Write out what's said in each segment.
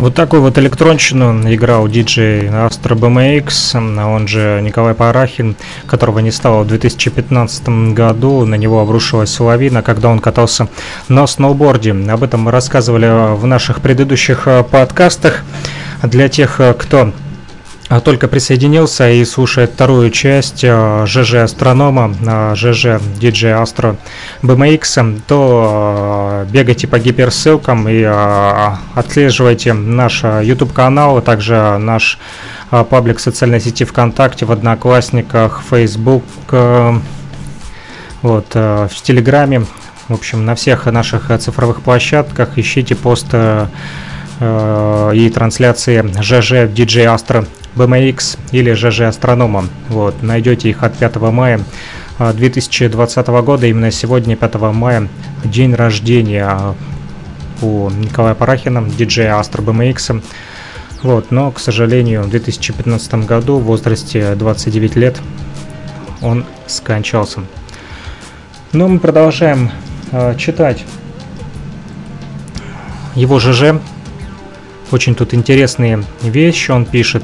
Вот такой вот электронщину играл диджей Astro BMX, он же Николай Парахин, которого не стало в 2015 году. На него обрушилась лавина, когда он катался на сноуборде. Об этом мы рассказывали в наших предыдущих э, подкастах. Для тех, э, кто только присоединился и слушает вторую часть ЖЖ э, Астронома, ЖЖ DJ Astro BMX, то э, бегайте по гиперссылкам и э, отслеживайте наш YouTube канал, а также наш паблик в социальной сети ВКонтакте, в Одноклассниках, Facebook, вот, в Телеграме, в общем, на всех наших цифровых площадках ищите пост и трансляции ЖЖ DJ Astro BMX или ЖЖ Астронома. Вот, найдете их от 5 мая 2020 а, года. Именно сегодня, 5 мая, день рождения у Николая Парахина, диджея Astro BMX. Вот, но, к сожалению, в 2015 году в возрасте 29 лет он скончался. Но мы продолжаем э, читать его ЖЖ. Очень тут интересные вещи он пишет.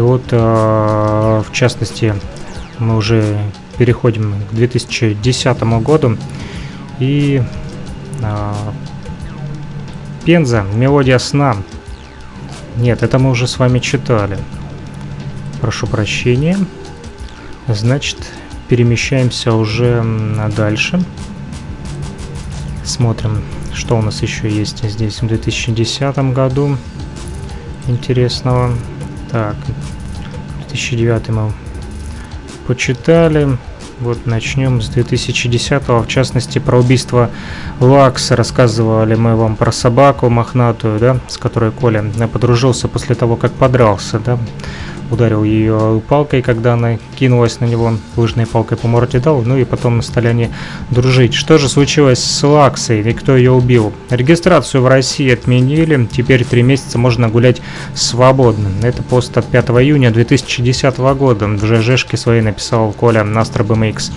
И вот, э, в частности, мы уже переходим к 2010 году. И э, Пенза, мелодия сна. Нет, это мы уже с вами читали. Прошу прощения. Значит, перемещаемся уже дальше. Смотрим, что у нас еще есть здесь в 2010 году интересного. Так, 2009 мы почитали. Вот начнем с 2010 в частности про убийство Лакса. Рассказывали мы вам про собаку мохнатую, да, с которой Коля подружился после того, как подрался, да ударил ее палкой, когда она кинулась на него, лыжной палкой по морде дал, ну и потом стали они дружить. Что же случилось с Лаксой и кто ее убил? Регистрацию в России отменили, теперь три месяца можно гулять свободно. Это пост от 5 июня 2010 года. В ЖЖшке своей написал Коля Настро BMX.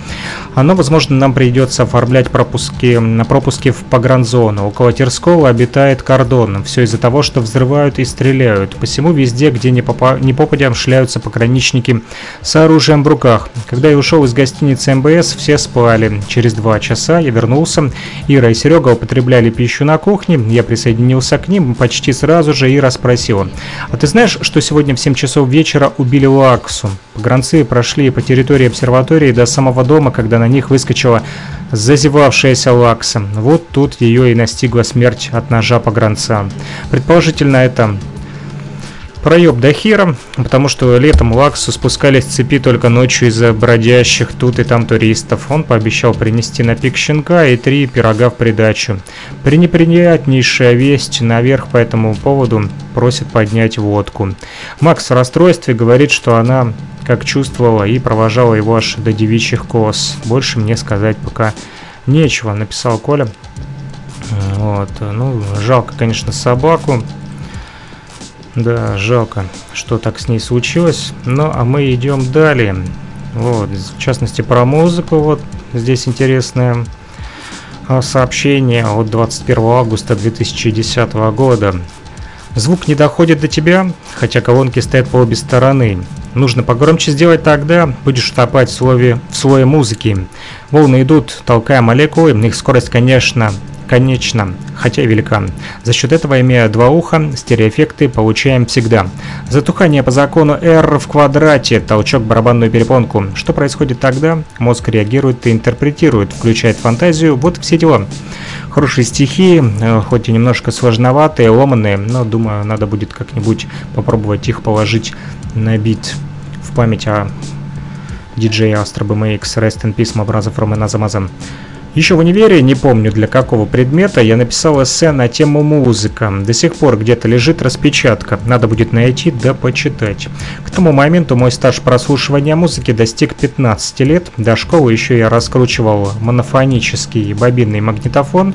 Оно, возможно, нам придется оформлять пропуски, на пропуски в погранзону. Около Терского обитает кордон. Все из-за того, что взрывают и стреляют. Посему везде, где не, попа не попадя, шляются пограничники с оружием в руках. Когда я ушел из гостиницы МБС, все спали. Через два часа я вернулся. Ира и Серега употребляли пищу на кухне. Я присоединился к ним почти сразу же и расспросил. «А ты знаешь, что сегодня в 7 часов вечера убили Лаксу?» Погранцы прошли по территории обсерватории до самого дома, когда на них выскочила зазевавшаяся Лакса. Вот тут ее и настигла смерть от ножа погранца. Предположительно, это проеб до хера, потому что летом Лаксу спускались с цепи только ночью из-за бродящих тут и там туристов. Он пообещал принести на пик щенка и три пирога в придачу. Пренеприятнейшая весть наверх по этому поводу просит поднять водку. Макс в расстройстве говорит, что она как чувствовала и провожала его аж до девичьих кос. Больше мне сказать пока нечего, написал Коля. Вот, ну, жалко, конечно, собаку. Да, жалко, что так с ней случилось. Ну, а мы идем далее. Вот, в частности, про музыку. Вот здесь интересное а, сообщение от 21 августа 2010 года. Звук не доходит до тебя, хотя колонки стоят по обе стороны. Нужно погромче сделать тогда, будешь утопать в слове, в слое музыки. Волны идут, толкая молекулы, их скорость, конечно, конечно, хотя велика. За счет этого, имея два уха, стереоэффекты получаем всегда. Затухание по закону R в квадрате, толчок барабанную перепонку. Что происходит тогда? Мозг реагирует и интерпретирует, включает фантазию, вот все дела. Хорошие стихи, э, хоть и немножко сложноватые, ломанные, но думаю, надо будет как-нибудь попробовать их положить на бит в память о диджее Astro BMX Rest in Peace Мабразов Ромена Замазан. Еще в универе, не помню для какого предмета, я написал эссе на тему музыка. До сих пор где-то лежит распечатка, надо будет найти да почитать. К тому моменту мой стаж прослушивания музыки достиг 15 лет. До школы еще я раскручивал монофонический бобинный магнитофон.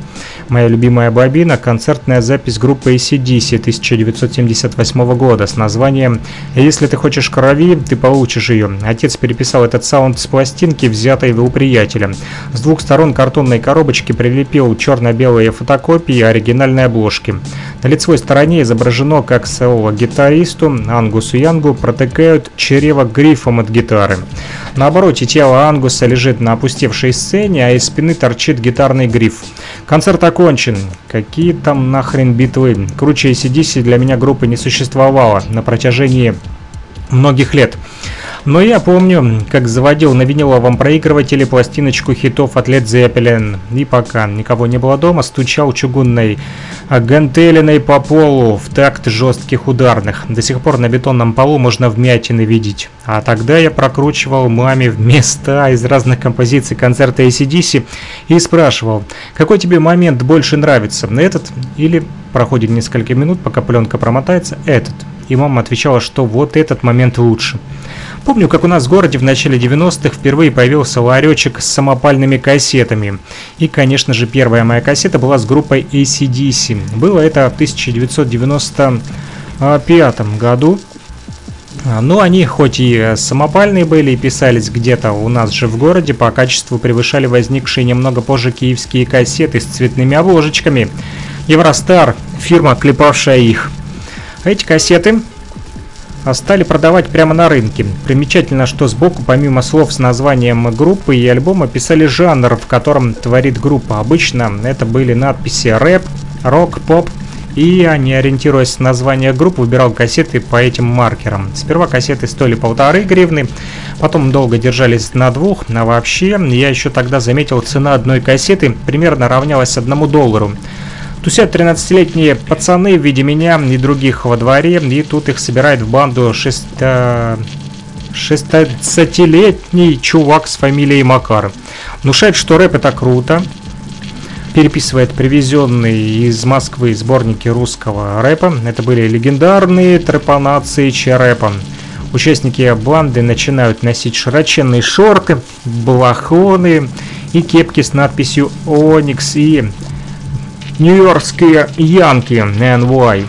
Моя любимая бобина – концертная запись группы ACDC 1978 года с названием «Если ты хочешь крови, ты получишь ее». Отец переписал этот саунд с пластинки, взятой у приятеля. С двух сторон карточка картонной коробочке прилепил черно-белые фотокопии оригинальной обложки. На лицевой стороне изображено, как соло-гитаристу Ангусу Янгу протыкают чрево грифом от гитары. На обороте тело Ангуса лежит на опустевшей сцене, а из спины торчит гитарный гриф. Концерт окончен. Какие там нахрен битвы? Круче ACDC для меня группы не существовало на протяжении многих лет. Но я помню, как заводил на виниловом проигрывателе пластиночку хитов от Led Zeppelin. И пока никого не было дома, стучал чугунной гантелиной по полу в такт жестких ударных. До сих пор на бетонном полу можно вмятины видеть. А тогда я прокручивал маме места из разных композиций концерта ACDC и спрашивал, какой тебе момент больше нравится, этот или проходит несколько минут, пока пленка промотается, этот. И мама отвечала, что вот этот момент лучше. Помню, как у нас в городе в начале 90-х впервые появился ларечек с самопальными кассетами. И, конечно же, первая моя кассета была с группой ACDC. Было это в 1995 году. Но они хоть и самопальные были и писались где-то у нас же в городе, по качеству превышали возникшие немного позже киевские кассеты с цветными обложечками. Евростар, фирма, клепавшая их. Эти кассеты а стали продавать прямо на рынке. Примечательно, что сбоку, помимо слов с названием группы и альбома, писали жанр, в котором творит группа. Обычно это были надписи рэп, рок, поп, и я, не ориентируясь на название групп, выбирал кассеты по этим маркерам. Сперва кассеты стоили полторы гривны, потом долго держались на двух, а вообще я еще тогда заметил, цена одной кассеты примерно равнялась одному доллару. Тусят 13-летние пацаны в виде меня и других во дворе, и тут их собирает в банду 6... 16-летний чувак с фамилией Макар. Внушает, что рэп это круто, переписывает привезенные из Москвы сборники русского рэпа. Это были легендарные трэпанации Ч-рэпа. Участники банды начинают носить широченные шорты, балахоны и кепки с надписью «Оникс» и Нью-Йоркские Янки NY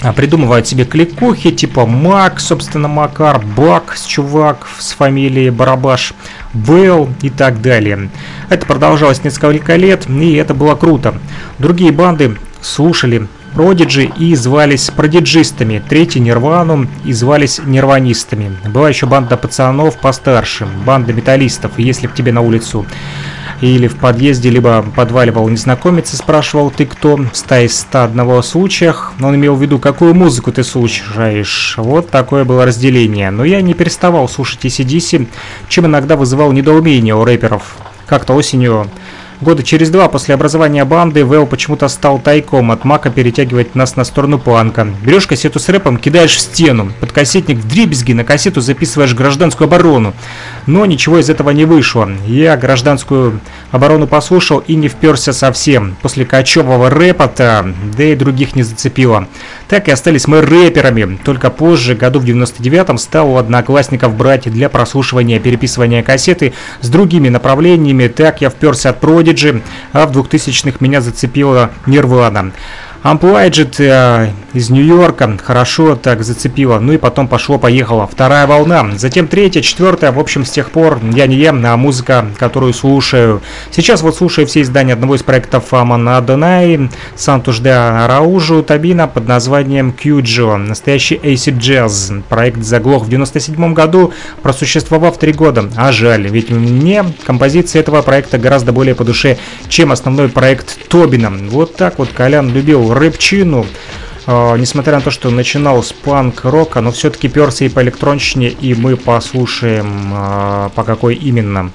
а придумывают себе кликухи типа Мак, собственно, Макар, Бак, чувак с фамилией Барабаш, Белл и так далее. Это продолжалось несколько лет, и это было круто. Другие банды слушали Продиджи и звались продиджистами, третий Нирвану и звались нирванистами. Была еще банда пацанов постарше, банда металлистов, если б тебе на улицу или в подъезде, либо подваливал незнакомец и спрашивал, ты кто, в 101 случаях, он имел в виду, какую музыку ты слушаешь. Вот такое было разделение. Но я не переставал слушать ACDC, чем иногда вызывал недоумение у рэперов. Как-то осенью Года через два после образования банды Вэл почему-то стал тайком от Мака перетягивать нас на сторону панка. Берешь кассету с рэпом, кидаешь в стену, под кассетник в дребезги, на кассету записываешь гражданскую оборону. Но ничего из этого не вышло. Я гражданскую оборону послушал и не вперся совсем. После кочевого рэпа-то, да и других не зацепило. Так и остались мы рэперами. Только позже, году в 99-м, стал у одноклассников брать для прослушивания переписывания кассеты с другими направлениями. Так я вперся от Prodigy, а в 2000-х меня зацепила Nirvana. Unplugged э, из Нью-Йорка хорошо так зацепило, ну и потом пошло-поехало. Вторая волна, затем третья, четвертая, в общем, с тех пор я не ем, а музыка, которую слушаю. Сейчас вот слушаю все издания одного из проектов Амана Донай, Сантуш де Раужу Табина под названием Кьюджо, настоящий AC Jazz. Проект заглох в 97 году, просуществовав три года. А жаль, ведь мне композиция этого проекта гораздо более по душе, чем основной проект Тобина. Вот так вот Колян любил рэпчину. Uh, несмотря на то, что начинал с панк-рока, но все-таки перся и по электронщине, и мы послушаем, uh, по какой именно.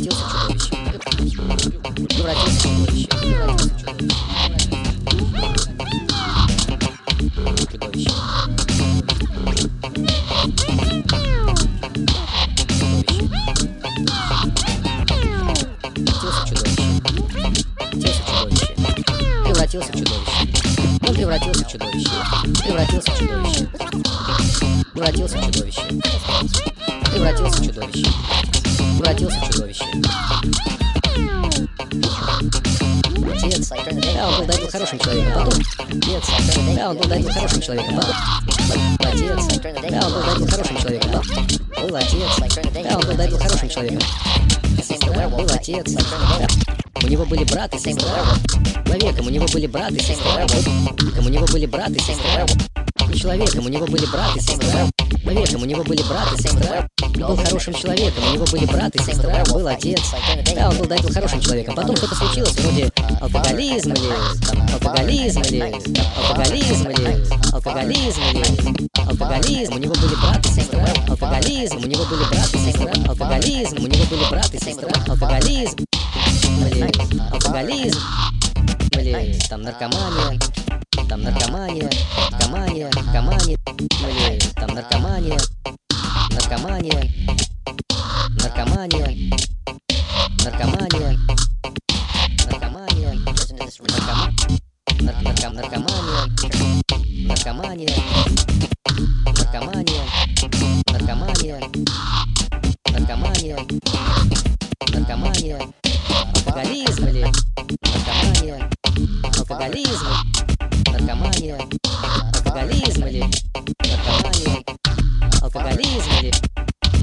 就是。Брат и сестра. У него были брат и сестра. Человеком у него были брат и сестра. Человеком у него были брат и сестра. Был хорошим человеком, у него были брат и сестра, был отец. Да, он был до этого хорошим человеком. Потом что-то случилось, вроде алкоголизм или алкоголизм или алкоголизм или алкоголизм или алкоголизм. У него были брат и сестра. Алкоголизм, у него были брат и сестра. Алкоголизм, у него были брат и сестра. Алкоголизм алкоголизм, или там наркомания, там наркомания, наркомания, наркомания, или там наркомания, наркомания, наркомания, наркомания, наркомания, наркомания, наркомания, наркомания, наркомания, наркомания, наркомания, алкоголизм наркомания, алкоголизм, наркомания, алкоголизм или наркомания, алкоголизм или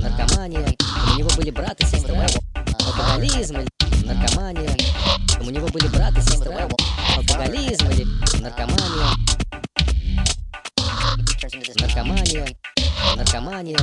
наркомания. У него были брат и сестра. Алкоголизм или наркомания. У него были брат и сестра. Алкоголизм или наркомания. Наркомания. Наркомания.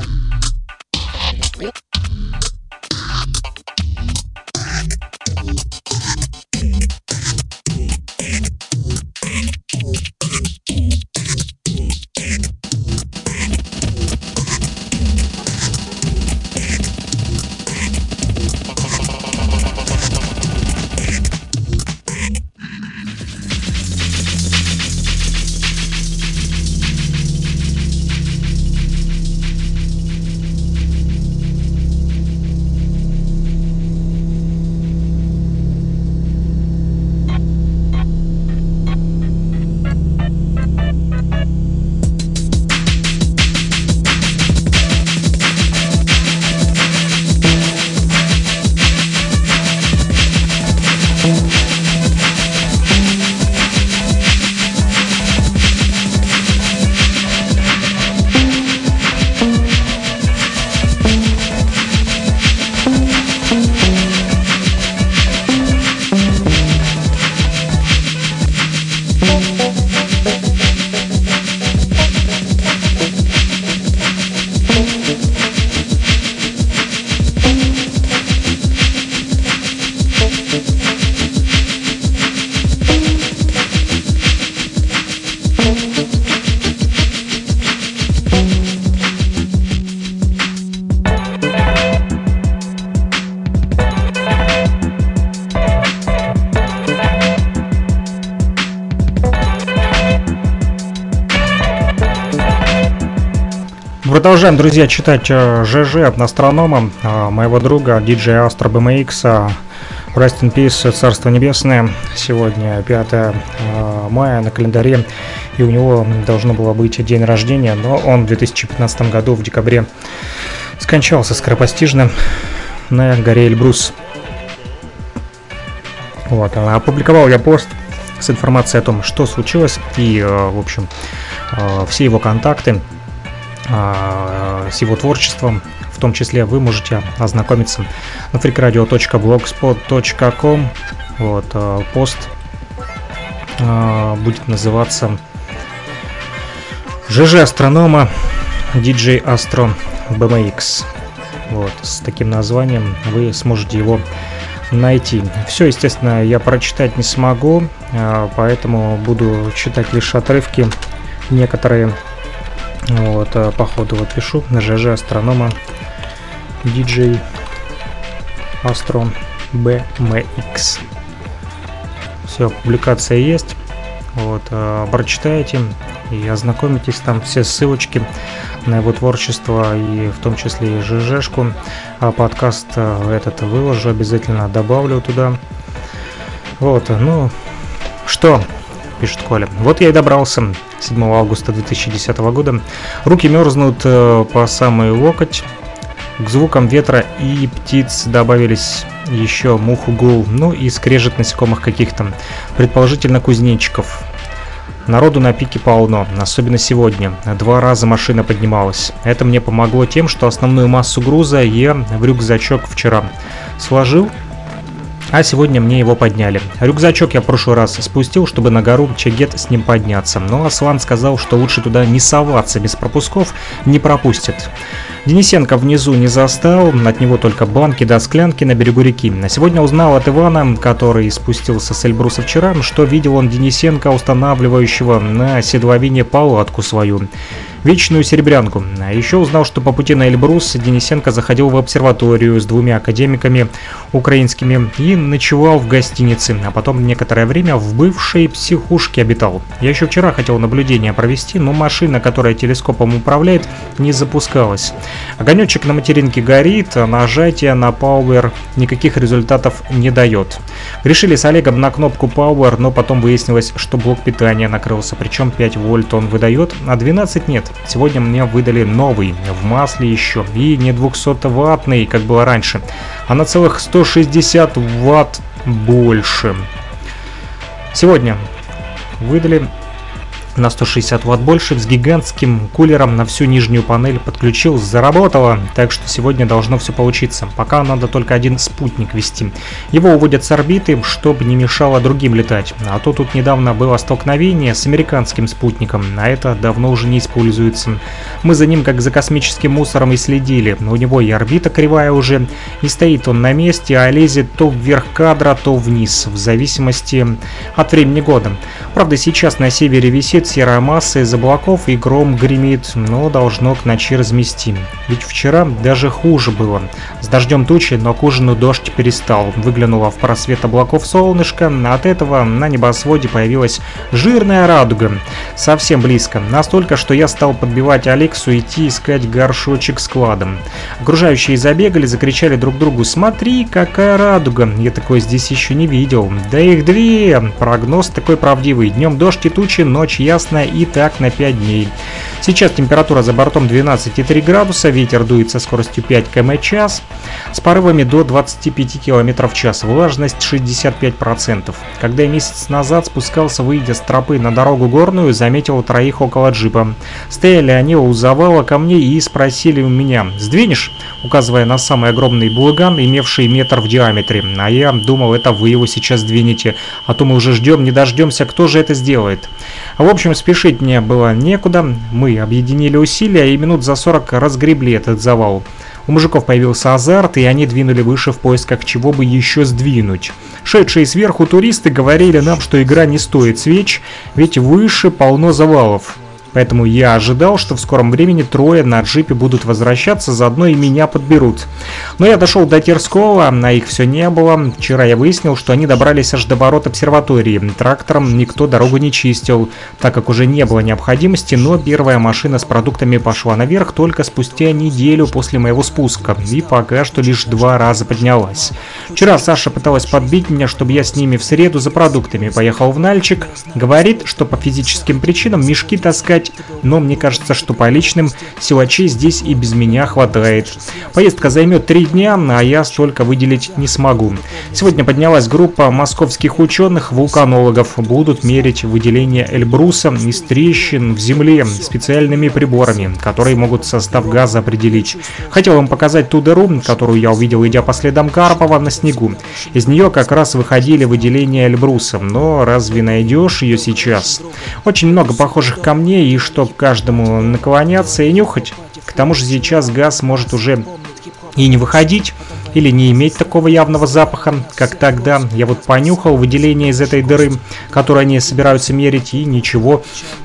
Продолжаем, друзья, читать э, ЖЖ от астронома, э, моего друга, диджея Astro BMX. Rest in Peace, Царство Небесное. Сегодня 5 э, мая на календаре, и у него должно было быть день рождения, но он в 2015 году, в декабре, скончался скоропостижно на горе Эльбрус. Вот, а опубликовал я пост с информацией о том, что случилось, и, в общем, все его контакты с его творчеством. В том числе вы можете ознакомиться на freakradio.blogspot.com. Вот, а, пост а, будет называться ЖЖ Астронома DJ Astro BMX. Вот, с таким названием вы сможете его найти. Все, естественно, я прочитать не смогу, поэтому буду читать лишь отрывки, некоторые Вот, а, походу вот пишу, ЖЖ Астронома, DJ Астрон BMX. Все, публикация есть. Вот, а, прочитайте и ознакомитесь там все ссылочки на его творчество и в том числе и ЖЖшку. А подкаст а, этот выложу, обязательно добавлю туда. Вот, ну, что, пишет Коля. Вот я и добрался 7 августа 2010 года. Руки мерзнут э, по самый локоть. К звукам ветра и птиц добавились еще мух гул, ну и скрежет насекомых каких-то, предположительно кузнечиков. Народу на пике полно, особенно сегодня. Два раза машина поднималась. Это мне помогло тем, что основную массу груза я в рюкзачок вчера сложил, а сегодня мне его подняли. Рюкзачок я в прошлый раз спустил, чтобы на гору Чагет с ним подняться, но Аслан сказал, что лучше туда не соваться без пропусков, не пропустит. Денисенко внизу не застал, от него только банки до склянки на берегу реки. На сегодня узнал от Ивана, который спустился с Эльбруса вчера, что видел он Денисенко, устанавливающего на седловине палатку свою вечную серебрянку. А еще узнал, что по пути на Эльбрус Денисенко заходил в обсерваторию с двумя академиками украинскими и ночевал в гостинице, а потом некоторое время в бывшей психушке обитал. Я еще вчера хотел наблюдение провести, но машина, которая телескопом управляет, не запускалась. Огонечек на материнке горит, а нажатие на Power никаких результатов не дает. Решили с Олегом на кнопку Power, но потом выяснилось, что блок питания накрылся, причем 5 вольт он выдает, а 12 нет. Сегодня мне выдали новый, в масле еще, и не 200-ваттный, как было раньше, а на целых 160 ватт больше. Сегодня выдали на 160 ватт больше с гигантским кулером на всю нижнюю панель подключил, заработало, так что сегодня должно все получиться. Пока надо только один спутник вести. Его уводят с орбиты, чтобы не мешало другим летать. А то тут недавно было столкновение с американским спутником, а это давно уже не используется. Мы за ним как за космическим мусором и следили. У него и орбита кривая уже, не стоит он на месте, а лезет то вверх кадра, то вниз, в зависимости от времени года. Правда, сейчас на севере висит Летит серая из облаков и гром гремит, но должно к ночи размести. Ведь вчера даже хуже было. С дождем тучи, но к ужину дождь перестал. Выглянуло в просвет облаков солнышко, от этого на небосводе появилась жирная радуга. Совсем близко. Настолько, что я стал подбивать Алексу идти искать горшочек с кладом. Окружающие забегали, закричали друг другу «Смотри, какая радуга!» Я такой здесь еще не видел. Да их две! Прогноз такой правдивый. Днем дождь и тучи, ночь ясно и так на 5 дней. Сейчас температура за бортом 12,3 градуса, ветер дует со скоростью 5 км час, с порывами до 25 км в час, влажность 65%. Когда я месяц назад спускался, выйдя с тропы на дорогу горную, заметил троих около джипа. Стояли они у завала ко мне и спросили у меня «Сдвинешь?» указывая на самый огромный булыган, имевший метр в диаметре. А я думал, это вы его сейчас двинете, а то мы уже ждем, не дождемся, кто же это сделает. В общем, спешить мне было некуда, мы объединили усилия и минут за 40 разгребли этот завал. У мужиков появился азарт, и они двинули выше в поисках чего бы еще сдвинуть. Шедшие сверху туристы говорили нам, что игра не стоит свеч, ведь выше полно завалов. Поэтому я ожидал, что в скором времени трое на джипе будут возвращаться, заодно и меня подберут. Но я дошел до Терского, а их все не было. Вчера я выяснил, что они добрались аж до ворот обсерватории. Трактором никто дорогу не чистил, так как уже не было необходимости, но первая машина с продуктами пошла наверх только спустя неделю после моего спуска, и пока что лишь два раза поднялась. Вчера Саша пыталась подбить меня, чтобы я с ними в среду за продуктами поехал в Нальчик. Говорит, что по физическим причинам мешки таскать сказать, но мне кажется, что по личным силачей здесь и без меня хватает. Поездка займет три дня, а я столько выделить не смогу. Сегодня поднялась группа московских ученых-вулканологов. Будут мерить выделение Эльбруса из трещин в земле специальными приборами, которые могут состав газа определить. Хотел вам показать ту дыру, которую я увидел, идя по следам Карпова на снегу. Из нее как раз выходили выделения Эльбруса, но разве найдешь ее сейчас? Очень много похожих камней и чтоб каждому наклоняться и нюхать. К тому же сейчас газ может уже и не выходить, или не иметь такого явного запаха, как тогда. Я вот понюхал выделение из этой дыры, которую они собираются мерить, и ничего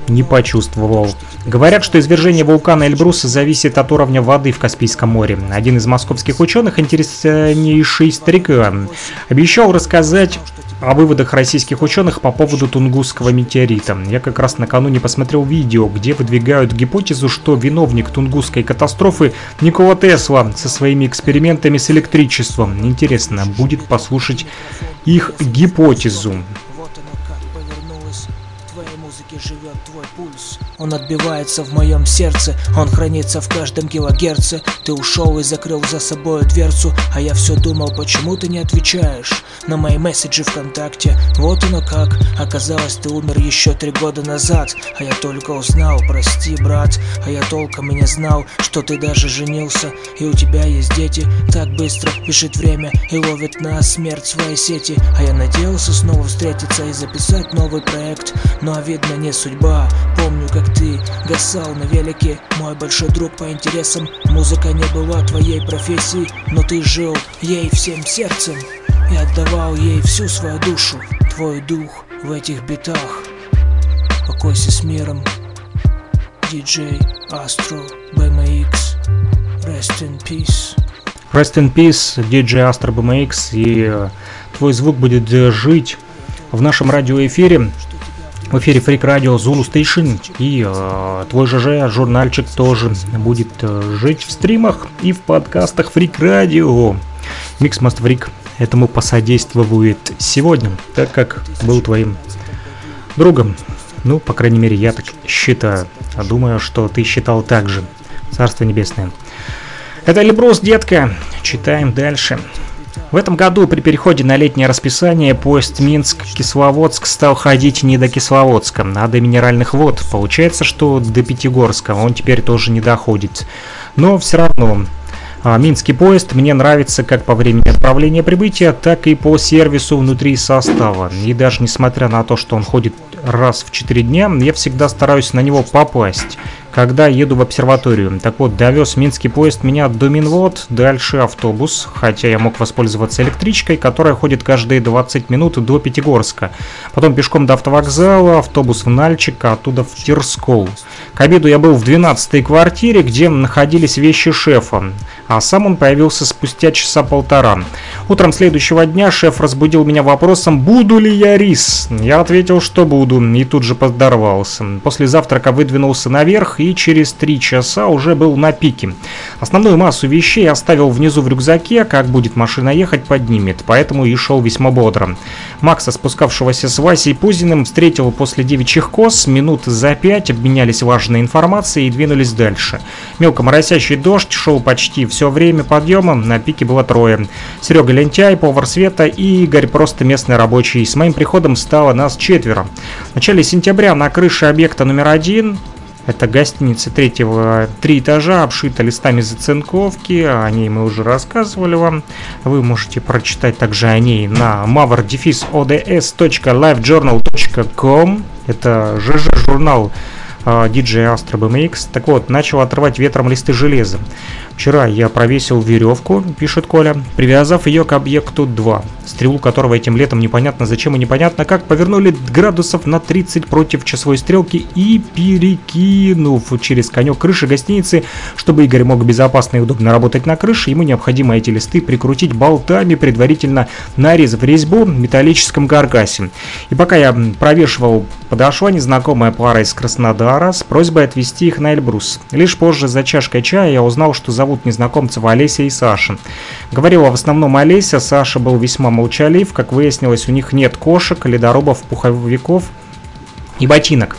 не почувствовал. Говорят, что извержение вулкана Эльбруса зависит от уровня воды в Каспийском море. Один из московских ученых, интереснейший старик, обещал рассказать о выводах российских ученых по поводу Тунгусского метеорита. Я как раз накануне посмотрел видео, где выдвигают гипотезу, что виновник Тунгусской катастрофы Никола Тесла со своими экспериментами с электричеством. Интересно, будет послушать их гипотезу. Он отбивается в моем сердце, он хранится в каждом килогерце. Ты ушел и закрыл за собой дверцу, а я все думал, почему ты не отвечаешь На мои месседжи ВКонтакте, вот оно как. Оказалось, ты умер еще три года назад. А я только узнал, прости, брат. А я толком и не знал, что ты даже женился. И у тебя есть дети, так быстро бежит время И ловит на смерть свои сети. А я надеялся снова встретиться и записать новый проект. Но видно не судьба, помню, как ты гасал на велике. Мой большой друг по интересам. Музыка не была твоей профессией Но ты жил ей всем сердцем И отдавал ей всю свою душу. Твой дух в этих битах. Покойся с миром DJ Astro BMX Rest in Peace. Rest in Peace, DJ Astro BMX И э, твой звук будет жить в нашем радиоэфире в эфире Freak Radio Zulu Station и э, твой ЖЖ журнальчик тоже будет э, жить в стримах и в подкастах Freak Radio. Mix Master Freak этому посодействует сегодня, так как был твоим другом. Ну, по крайней мере, я так считаю. А думаю, что ты считал так же. Царство Небесное. Это Леброс, детка. Читаем дальше. В этом году при переходе на летнее расписание поезд Минск-Кисловодск стал ходить не до Кисловодска, а до Минеральных вод. Получается, что до Пятигорска он теперь тоже не доходит. Но все равно а, Минский поезд мне нравится как по времени отправления прибытия, так и по сервису внутри состава. И даже несмотря на то, что он ходит раз в 4 дня, я всегда стараюсь на него попасть когда еду в обсерваторию. Так вот, довез минский поезд меня до Минвод, дальше автобус, хотя я мог воспользоваться электричкой, которая ходит каждые 20 минут до Пятигорска. Потом пешком до автовокзала, автобус в Нальчик, а оттуда в Тирскол. К обеду я был в 12-й квартире, где находились вещи шефа, а сам он появился спустя часа полтора. Утром следующего дня шеф разбудил меня вопросом, буду ли я рис. Я ответил, что буду, и тут же подорвался. После завтрака выдвинулся наверх и через три часа уже был на пике. Основную массу вещей оставил внизу в рюкзаке, как будет машина ехать, поднимет, поэтому и шел весьма бодро. Макса, спускавшегося с Васей Пузиным, встретил после девичьих кос, минут за пять обменялись важной информацией и двинулись дальше. Мелко моросящий дождь шел почти все время подъема, на пике было трое. Серега Лентяй, повар Света и Игорь просто местный рабочий. С моим приходом стало нас четверо. В начале сентября на крыше объекта номер один это гостиница третьего, три этажа, обшита листами зацинковки, о ней мы уже рассказывали вам. Вы можете прочитать также о ней на mavr-ods.livejournal.com. Это ЖЖ-журнал DJ Astro BMX. Так вот, начал отрывать ветром листы железа. Вчера я провесил веревку, пишет Коля, привязав ее к объекту 2, стрелу которого этим летом непонятно зачем и непонятно как повернули градусов на 30 против часовой стрелки и перекинув через конек крыши гостиницы, чтобы Игорь мог безопасно и удобно работать на крыше, ему необходимо эти листы прикрутить болтами, предварительно нарезав резьбу в металлическом каркасе. И пока я провешивал, подошла незнакомая пара из Краснодара с просьбой отвезти их на Эльбрус. Лишь позже за чашкой чая я узнал, что зовут незнакомцев Олеся и Саша. Говорила в основном Олеся, Саша был весьма молчалив, как выяснилось, у них нет кошек, ледорубов, пуховиков и ботинок.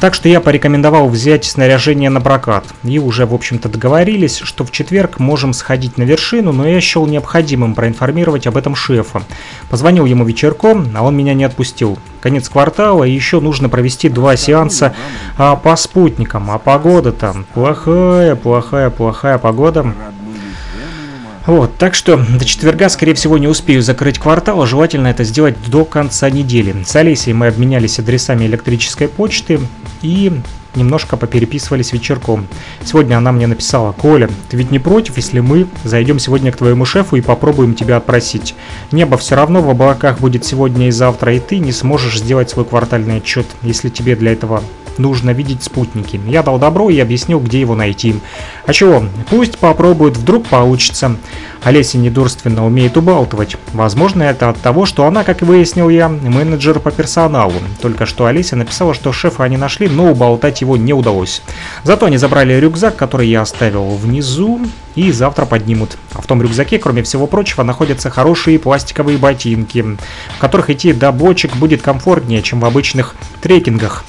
Так что я порекомендовал взять снаряжение на прокат. И уже, в общем-то, договорились, что в четверг можем сходить на вершину, но я счел необходимым проинформировать об этом шефа. Позвонил ему вечерком, а он меня не отпустил. Конец квартала, и еще нужно провести два сеанса а, по спутникам. А погода там плохая, плохая, плохая погода. Вот, так что до четверга, скорее всего, не успею закрыть квартал, а желательно это сделать до конца недели. С Олесей мы обменялись адресами электрической почты и немножко попереписывались вечерком. Сегодня она мне написала, «Коля, ты ведь не против, если мы зайдем сегодня к твоему шефу и попробуем тебя отпросить? Небо все равно в облаках будет сегодня и завтра, и ты не сможешь сделать свой квартальный отчет, если тебе для этого нужно видеть спутники. Я дал добро и объяснил, где его найти. А чего? Пусть попробует, вдруг получится. Олеся недурственно умеет убалтывать. Возможно, это от того, что она, как выяснил я, менеджер по персоналу. Только что Олеся написала, что шефа они нашли, но уболтать его не удалось. Зато они забрали рюкзак, который я оставил внизу, и завтра поднимут. А в том рюкзаке, кроме всего прочего, находятся хорошие пластиковые ботинки, в которых идти до бочек будет комфортнее, чем в обычных трекингах.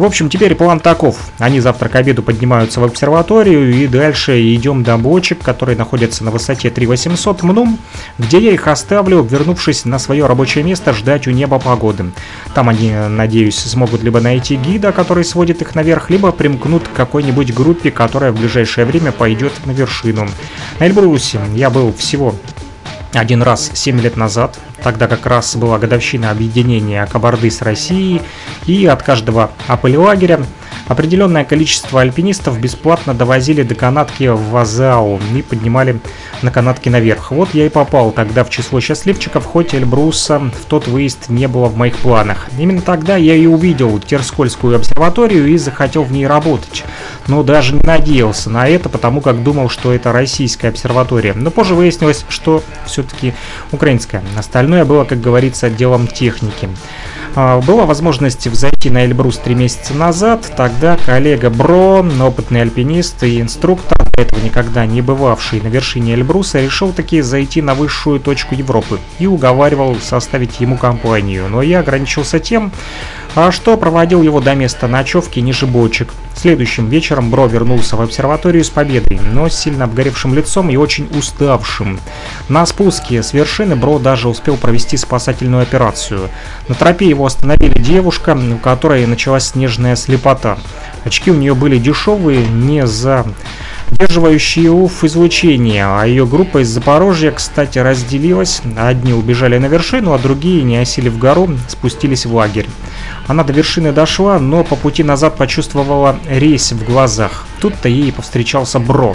В общем, теперь план таков. Они завтра к обеду поднимаются в обсерваторию и дальше идем до бочек, которые находятся на высоте 3800 МНУМ, где я их оставлю, вернувшись на свое рабочее место, ждать у неба погоды. Там они, надеюсь, смогут либо найти гида, который сводит их наверх, либо примкнут к какой-нибудь группе, которая в ближайшее время пойдет на вершину. На Эльбрусе я был всего один раз 7 лет назад, тогда как раз была годовщина объединения Кабарды с Россией, и от каждого апель-лагеря Определенное количество альпинистов бесплатно довозили до канатки в Вазау и поднимали на канатке наверх. Вот я и попал тогда в число счастливчиков, хоть Эльбруса в тот выезд не было в моих планах. Именно тогда я и увидел Терскольскую обсерваторию и захотел в ней работать. Но даже не надеялся на это, потому как думал, что это российская обсерватория. Но позже выяснилось, что все-таки украинская. Остальное было, как говорится, делом техники. А, была возможность взойти на Эльбрус три месяца назад. Тогда коллега Бро, опытный альпинист и инструктор, до этого никогда не бывавший на вершине Эльбруса, решил таки зайти на высшую точку Европы и уговаривал составить ему компанию. Но я ограничился тем, а что проводил его до места ночевки ниже бочек. Следующим вечером Бро вернулся в обсерваторию с победой, но с сильно обгоревшим лицом и очень уставшим. На спуске с вершины Бро даже успел провести спасательную операцию. На тропе его остановили девушка, у которой началась снежная слепота. Очки у нее были дешевые, не за удерживающие УФ излучение, а ее группа из Запорожья, кстати, разделилась. Одни убежали на вершину, а другие, не осели в гору, спустились в лагерь. Она до вершины дошла, но по пути назад почувствовала резь в глазах. Тут-то ей повстречался Бро.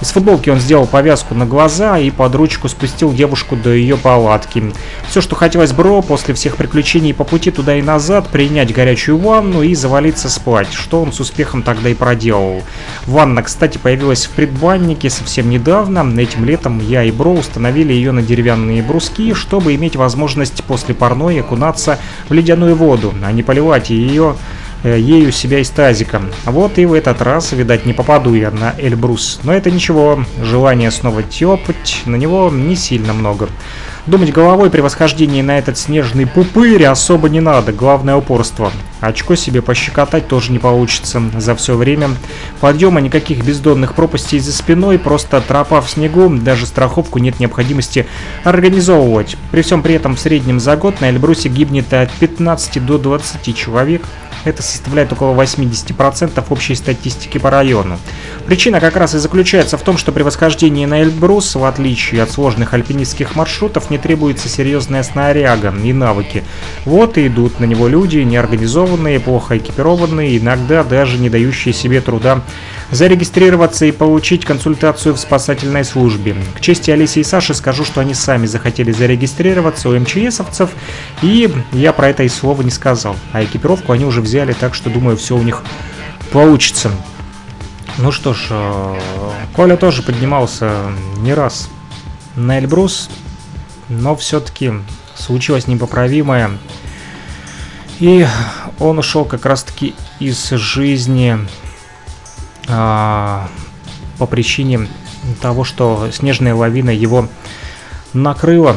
Из футболки он сделал повязку на глаза и под ручку спустил девушку до ее палатки. Все, что хотелось Бро после всех приключений по пути туда и назад, принять горячую ванну и завалиться спать, что он с успехом тогда и проделал. Ванна, кстати, появилась в предбаннике совсем недавно. Этим летом я и Бро установили ее на деревянные бруски, чтобы иметь возможность после парной окунаться в ледяную воду, а не поливать ее ею себя из тазика. Вот и в этот раз, видать, не попаду я на Эльбрус. Но это ничего, желание снова тепать, на него не сильно много. Думать головой при восхождении на этот снежный пупырь особо не надо, главное упорство. Очко себе пощекотать тоже не получится за все время. Подъема никаких бездонных пропастей за спиной, просто тропа в снегу, даже страховку нет необходимости организовывать. При всем при этом в среднем за год на Эльбрусе гибнет от 15 до 20 человек. Это составляет около 80% общей статистики по району. Причина как раз и заключается в том, что при восхождении на Эльбрус, в отличие от сложных альпинистских маршрутов, не требуется серьезная снаряга и навыки. Вот и идут на него люди, неорганизованные, плохо экипированные, иногда даже не дающие себе труда зарегистрироваться и получить консультацию в спасательной службе. К чести Алисы и Саши скажу, что они сами захотели зарегистрироваться у МЧСовцев, и я про это и слова не сказал. А экипировку они уже взяли, так что думаю, все у них получится. Ну что ж, э, Коля тоже поднимался не раз на Эльбрус, но все-таки случилось непоправимое. И он ушел как раз-таки из жизни по причине того, что снежная лавина его накрыла.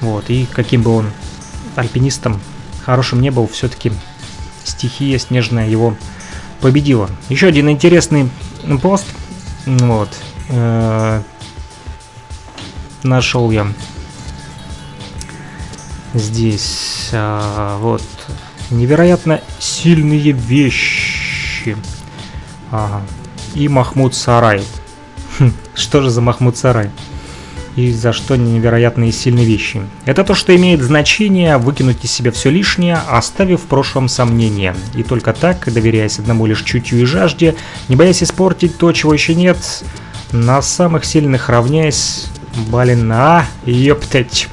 Вот, и каким бы он альпинистом хорошим не был, все-таки стихия снежная его победила. Еще один интересный пост. Вот. Э, нашел я здесь. Э, вот. Невероятно сильные вещи. Ага. И Махмуд Сарай. Хм, что же за Махмуд Сарай? и за что невероятные сильные вещи. Это то, что имеет значение выкинуть из себя все лишнее, оставив в прошлом сомнения. И только так, доверяясь одному лишь чутью и жажде, не боясь испортить то, чего еще нет, на самых сильных равняясь, блин, а, ёптать.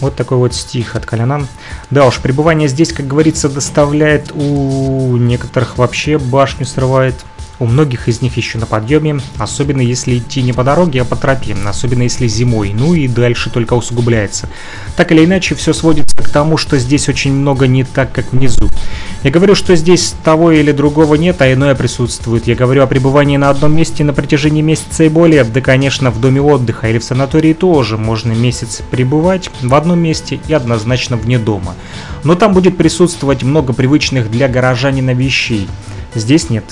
Вот такой вот стих от Коляна. Да уж, пребывание здесь, как говорится, доставляет у некоторых вообще башню срывает. У многих из них еще на подъеме, особенно если идти не по дороге, а по тропе, особенно если зимой, ну и дальше только усугубляется. Так или иначе, все сводится к тому, что здесь очень много не так, как внизу. Я говорю, что здесь того или другого нет, а иное присутствует. Я говорю о пребывании на одном месте на протяжении месяца и более. Да, конечно, в доме отдыха или в санатории тоже можно месяц пребывать в одном месте и однозначно вне дома. Но там будет присутствовать много привычных для горожанина вещей. Здесь нет.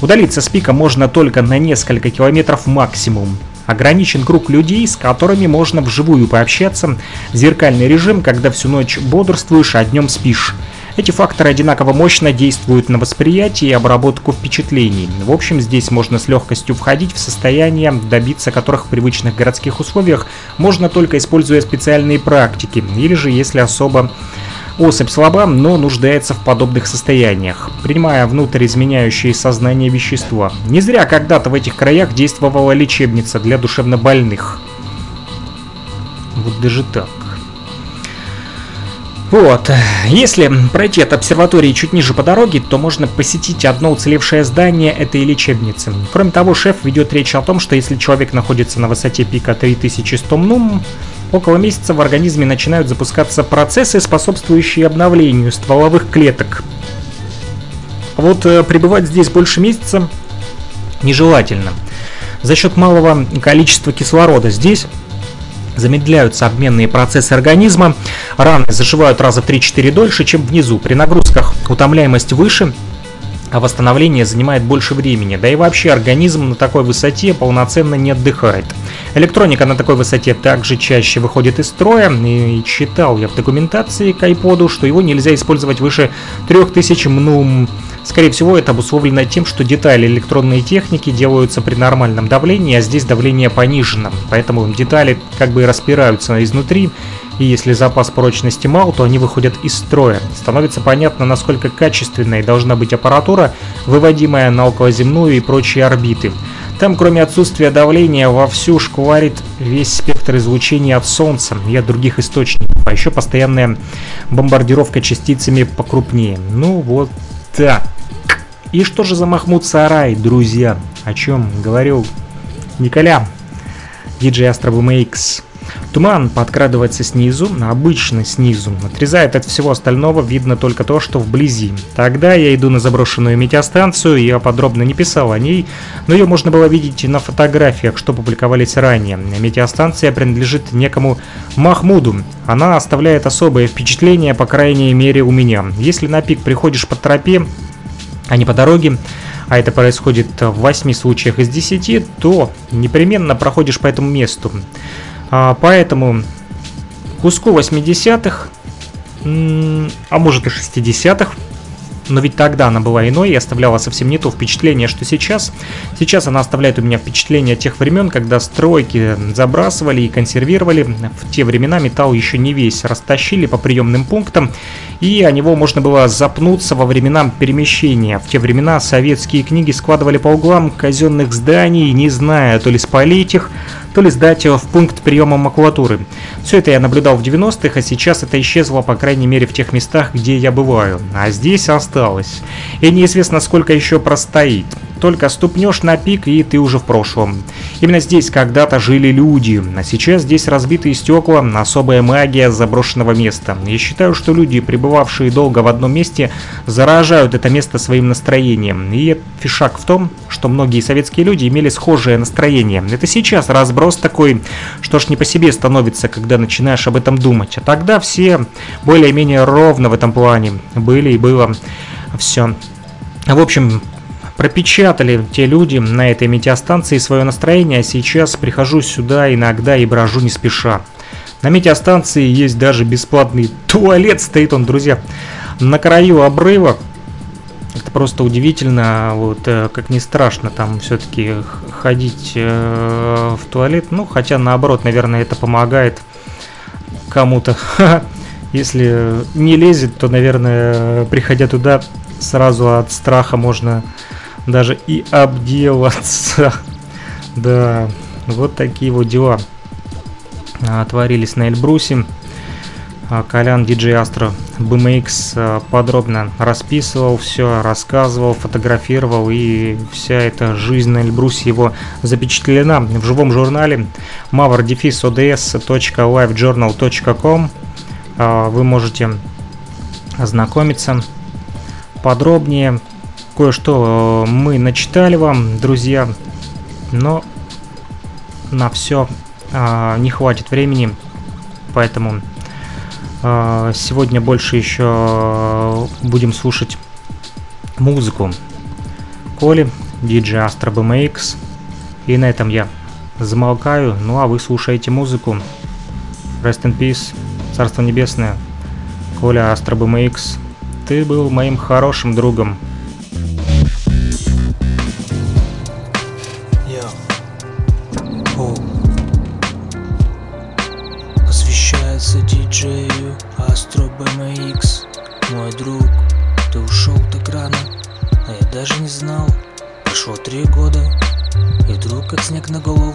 Удалиться с пика можно только на несколько километров максимум. Ограничен круг людей, с которыми можно вживую пообщаться. Зеркальный режим, когда всю ночь бодрствуешь, а днем спишь. Эти факторы одинаково мощно действуют на восприятие и обработку впечатлений. В общем, здесь можно с легкостью входить в состояние, добиться которых в привычных городских условиях можно только используя специальные практики, или же если особо Особь слаба, но нуждается в подобных состояниях, принимая внутрь изменяющие сознание вещества. Не зря когда-то в этих краях действовала лечебница для душевнобольных. Вот даже так. Вот, если пройти от обсерватории чуть ниже по дороге, то можно посетить одно уцелевшее здание этой лечебницы. Кроме того, шеф ведет речь о том, что если человек находится на высоте пика 3100 мнум, около месяца в организме начинают запускаться процессы, способствующие обновлению стволовых клеток. Вот э, пребывать здесь больше месяца нежелательно. За счет малого количества кислорода здесь замедляются обменные процессы организма, раны заживают раза в 3-4 дольше, чем внизу. При нагрузках утомляемость выше, а восстановление занимает больше времени. Да и вообще организм на такой высоте полноценно не отдыхает. Электроника на такой высоте также чаще выходит из строя, и читал я в документации к iPod, что его нельзя использовать выше 3000 мнум. Скорее всего, это обусловлено тем, что детали электронной техники делаются при нормальном давлении, а здесь давление понижено. Поэтому детали как бы распираются изнутри, и если запас прочности мал, то они выходят из строя. Становится понятно, насколько качественной должна быть аппаратура, выводимая на околоземную и прочие орбиты. Там, кроме отсутствия давления, вовсю шкварит весь спектр излучения от Солнца и от других источников, а еще постоянная бомбардировка частицами покрупнее. Ну вот так. И что же за Махмуд Сарай, друзья? О чем говорил Николя, диджей Astro X. Туман подкрадывается снизу, обычно снизу. Отрезает от всего остального, видно только то, что вблизи. Тогда я иду на заброшенную метеостанцию, я подробно не писал о ней, но ее можно было видеть на фотографиях, что публиковались ранее. Метеостанция принадлежит некому Махмуду. Она оставляет особое впечатление, по крайней мере у меня. Если на пик приходишь по тропе, а не по дороге, а это происходит в 8 случаях из 10, то непременно проходишь по этому месту. А, поэтому куску 80-х, а может и 60-х, но ведь тогда она была иной и оставляла совсем не то впечатление, что сейчас. Сейчас она оставляет у меня впечатление тех времен, когда стройки забрасывали и консервировали. В те времена металл еще не весь растащили по приемным пунктам, и о него можно было запнуться во времена перемещения. В те времена советские книги складывали по углам казенных зданий, не зная, то ли спалить их, то ли сдать его в пункт приема макулатуры. Все это я наблюдал в 90-х, а сейчас это исчезло, по крайней мере, в тех местах, где я бываю. А здесь осталось. И неизвестно, сколько еще простоит. Только ступнешь на пик, и ты уже в прошлом. Именно здесь когда-то жили люди, а сейчас здесь разбитые стекла, особая магия заброшенного места. Я считаю, что люди, пребывавшие долго в одном месте, заражают это место своим настроением. И фишак в том, что многие советские люди имели схожее настроение. Это сейчас разброс такой, что ж не по себе становится, когда начинаешь об этом думать. А тогда все более-менее ровно в этом плане были и было все. В общем, пропечатали те люди на этой метеостанции свое настроение, а сейчас прихожу сюда иногда и брожу не спеша. На метеостанции есть даже бесплатный туалет, стоит он, друзья, на краю обрыва. Это просто удивительно, вот э, как не страшно там все-таки ходить э, в туалет. Ну, хотя наоборот, наверное, это помогает кому-то. Если не лезет, то, наверное, приходя туда, сразу от страха можно даже и обделаться. Да, вот такие вот дела а, творились на Эльбрусе. А, Колян диджей Астро BMX а, подробно расписывал все, рассказывал, фотографировал и вся эта жизнь на Эльбрусе его запечатлена в живом журнале mavr-ods.livejournal.com Вы можете ознакомиться подробнее. Кое-что мы начитали вам, друзья, но на все не хватит времени, поэтому сегодня больше еще будем слушать музыку Коли, DJ Astro BMX. И на этом я замолкаю. Ну а вы слушаете музыку. Rest in Peace, Царство Небесное. Коля Astro BMX. Ты был моим хорошим другом. на голову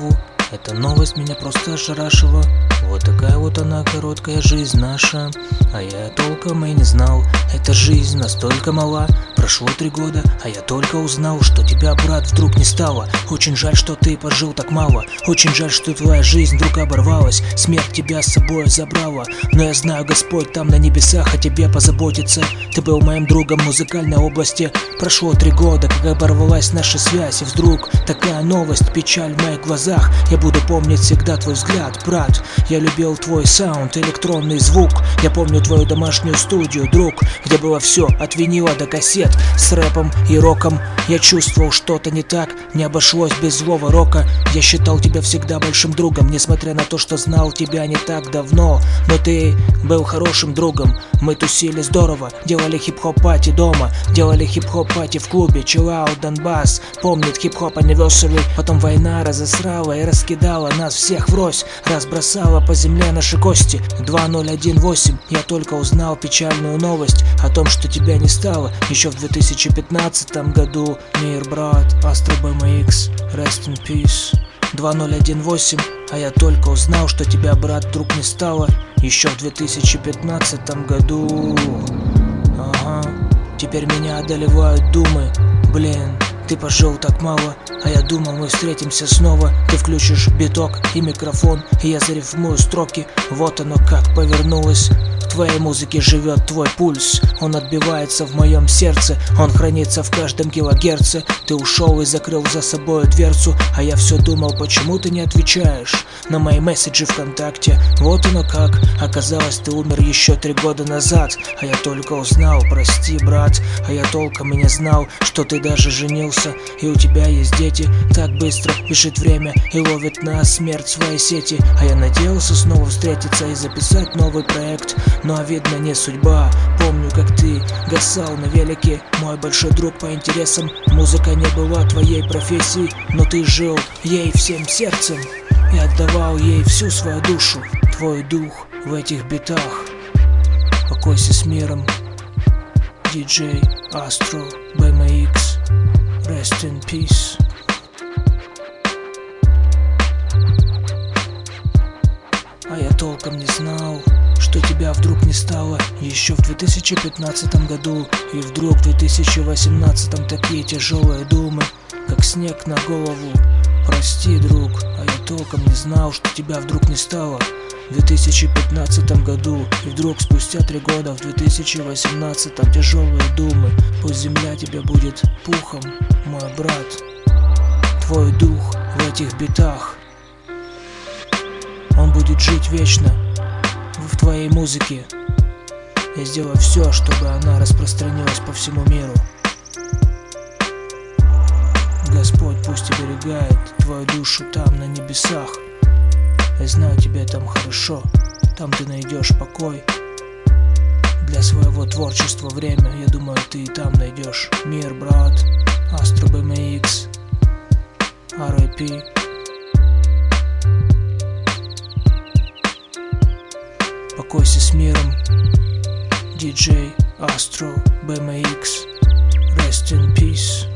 ошарашила. Вот такая вот она, короткая жизнь наша. А я толком и не знал Эта жизнь настолько мала. Прошло три года, а я только узнал, что тебя, брат, вдруг не стало. Очень жаль, что ты пожил так мало. Очень жаль, что твоя жизнь вдруг оборвалась. Смерть тебя с собой забрала. Но я знаю, Господь там на небесах о тебе позаботится. Ты был моим другом в музыкальной области. Прошло три года, как оборвалась наша связь. И вдруг такая новость, печаль в моих глазах. Я буду помнить всегда твой взгляд, брат. Я любил твой саунд, электронный звук. Я помню твою домашнюю студию, друг Где было все, от винила до кассет с рэпом и роком. Я чувствовал что-то не так, не обошлось без злого рока. Я считал тебя всегда большим другом Несмотря на то, что знал тебя не так давно. Но ты был хорошим другом. Мы тусили здорово, делали хип-хоп пати дома Делали хип-хоп пати в клубе Чилау, Донбасс, помнит хип-хоп anniversary Потом война разосрала и раскидала нас всех врозь Разбросала по земле наши кости. 2018 Я только узнал печальную новость О том, что тебя не стало еще в 2015 году. Мир, брат, Astro BMX, Rest in Peace. 2018, а я только узнал, что тебя, брат, вдруг не стало Еще в 2015 году. Ага, теперь меня одолевают думы. Блин, ты пожил так мало, а я думал мы встретимся снова. Ты включишь биток и микрофон, и я зарифмую строки Вот оно как повернулось. Твоей музыке живет твой пульс. Он отбивается в моем сердце. Он хранится в каждом килогерце. Ты ушел и закрыл за собой дверцу. А я все думал, почему ты не отвечаешь На мои месседжи ВКонтакте? Вот оно как. Оказалось, ты умер еще три года назад. А я только узнал, прости, брат. А я толком и не знал, что ты даже женился И у тебя есть дети Так быстро бежит время. И ловит на смерть свои сети. А я надеялся снова встретиться И записать новый проект. Но видно не судьба. Помню, как ты гасал на велике. Мой большой друг по интересам. Музыка не была твоей профессией. Но ты жил ей всем сердцем И отдавал ей всю свою душу. Твой дух в этих битах. Покойся с миром DJ Astro BMX еще в 2015 году И вдруг в 2018 такие тяжелые думы, как снег на голову. Прости, друг, а я толком не знал, что тебя вдруг не стало. В 2015 году И вдруг спустя три года в 2018 тяжелые думы. Пусть земля тебе будет пухом, мой брат. Твой дух в этих битах. Он будет жить вечно в твоей музыке. Я сделаю все, чтобы она распространилась по всему миру. Господь пусть оберегает твою душу там, на небесах. Я знаю, тебе там хорошо, там ты найдешь покой. для своего творчества время Я думаю, ты и там найдешь мир, брат Astro BMX RIP Покойся с миром DJ Astro BMX Rest in peace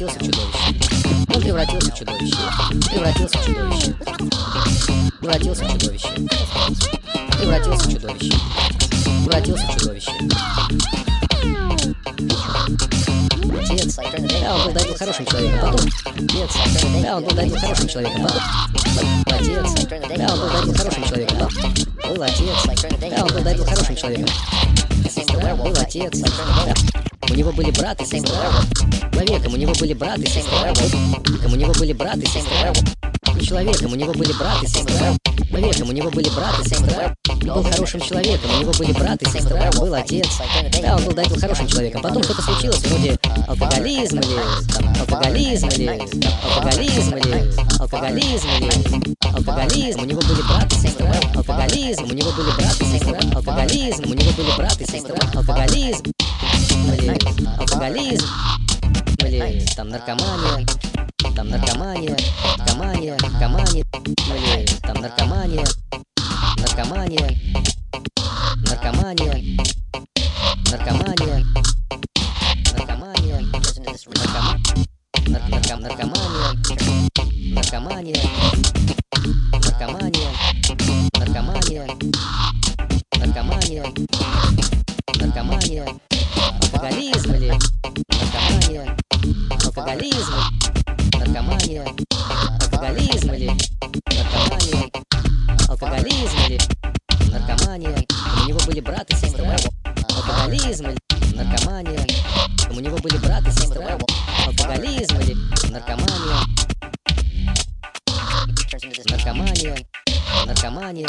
Превратился в чудовище. Превратился в чудовище. Превратился в чудовище. Превратился в чудовище. Превратился в чудовище. Превратился в чудовище. Да, он был до этого хорошим человеком. Потом, да, он был до этого хорошим человеком. Потом, отец, да, он был до этого хорошим человеком. Потом, был отец, да, он был до этого хорошим человеком. Сестра, был отец, да. У него были брат и сестра. Человеком у него были брат и сестра. Человеком у него были брат и сестра. Человеком у него были брат и сестра. Человеком у него были брат и сестра. Он был хорошим человеком, у него были брат и сестра, был отец. Да, он был до этого хорошим человеком. Потом что-то случилось, вроде алкоголизм или там, алкоголизм или алкоголизм или алкоголизм или алкоголизм. У него были брат и сестра. Алкоголизм, у него были брат и сестра. Алкоголизм, у него были брат и сестра. Алкоголизм или алкоголизм или там наркомания там наркомания, наркомания, наркомания, или там наркомания, наркомания, наркомания, наркомания, наркомания, наркома- нар- нарком- наркомания, наркомания, наркомания, наркомания, наркомания, наркомания, алкоголизм или наркомания, алкоголизм, наркомания, алкоголизм или наркомания, алкоголизм или наркомания. У него были брат и сестра. Алкоголизм или наркомания. У него были брат и сестра. Алкоголизм или наркомания. Наркомания. Наркомания.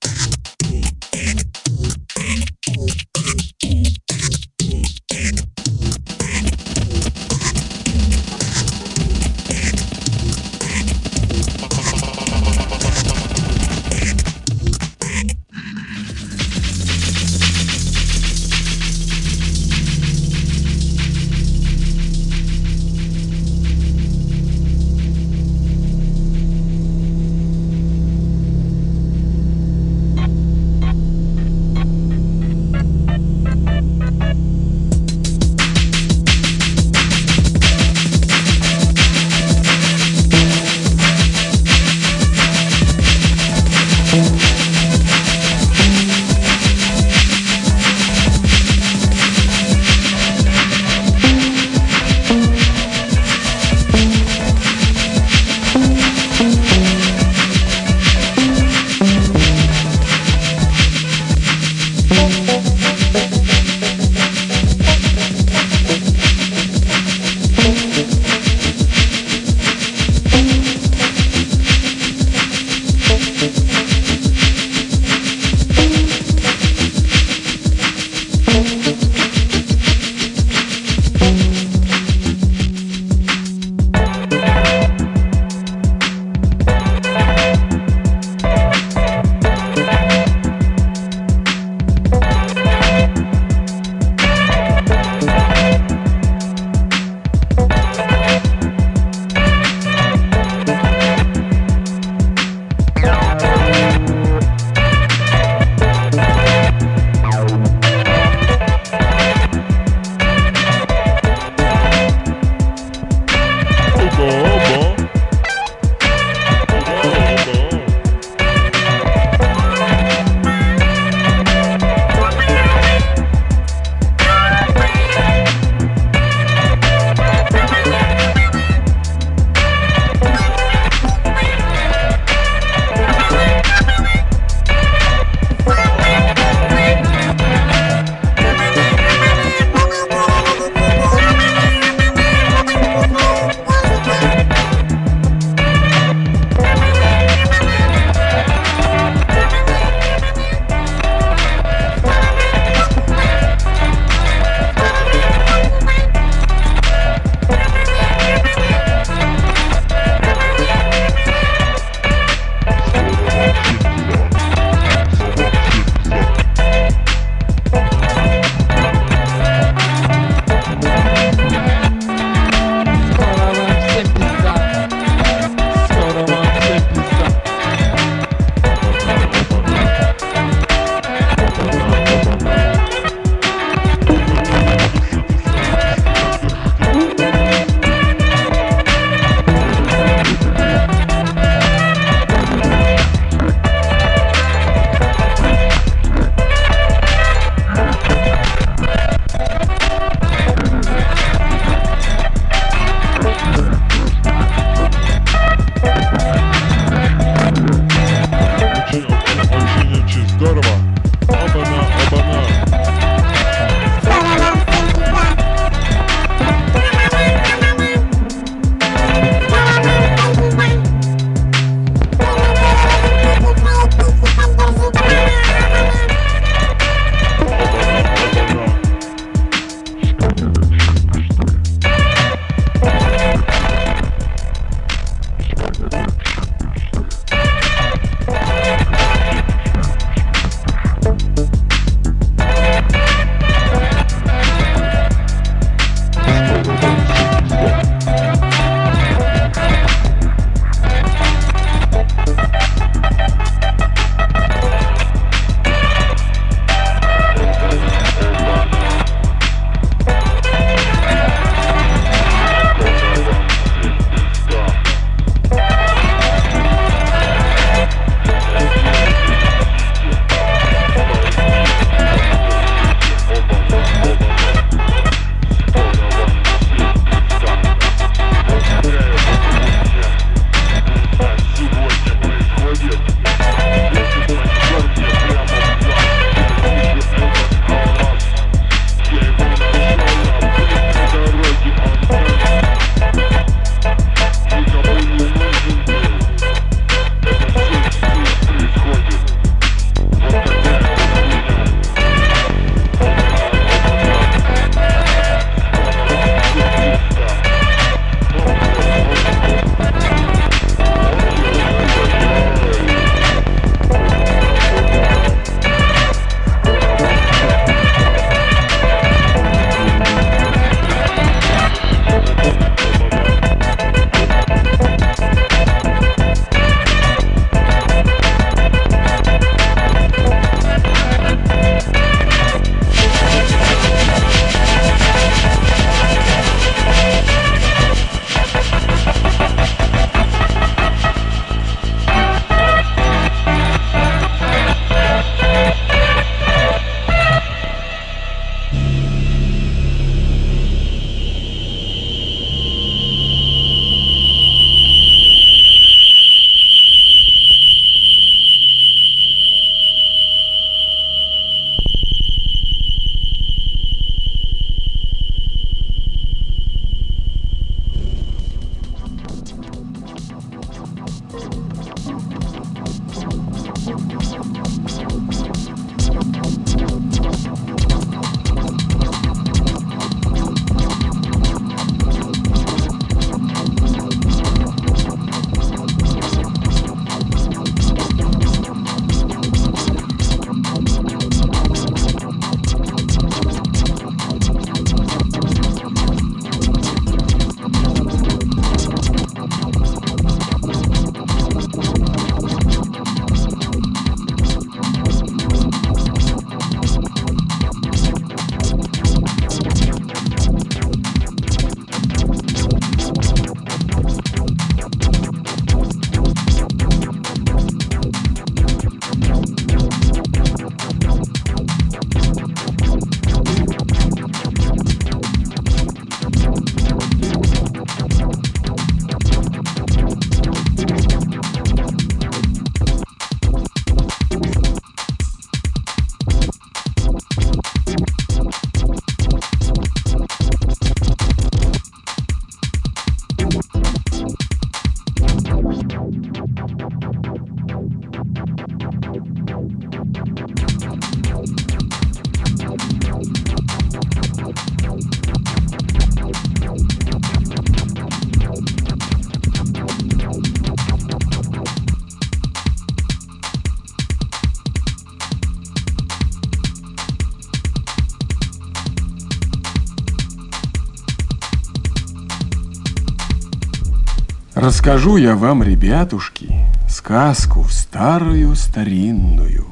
Расскажу я вам, ребятушки, сказку старую старинную,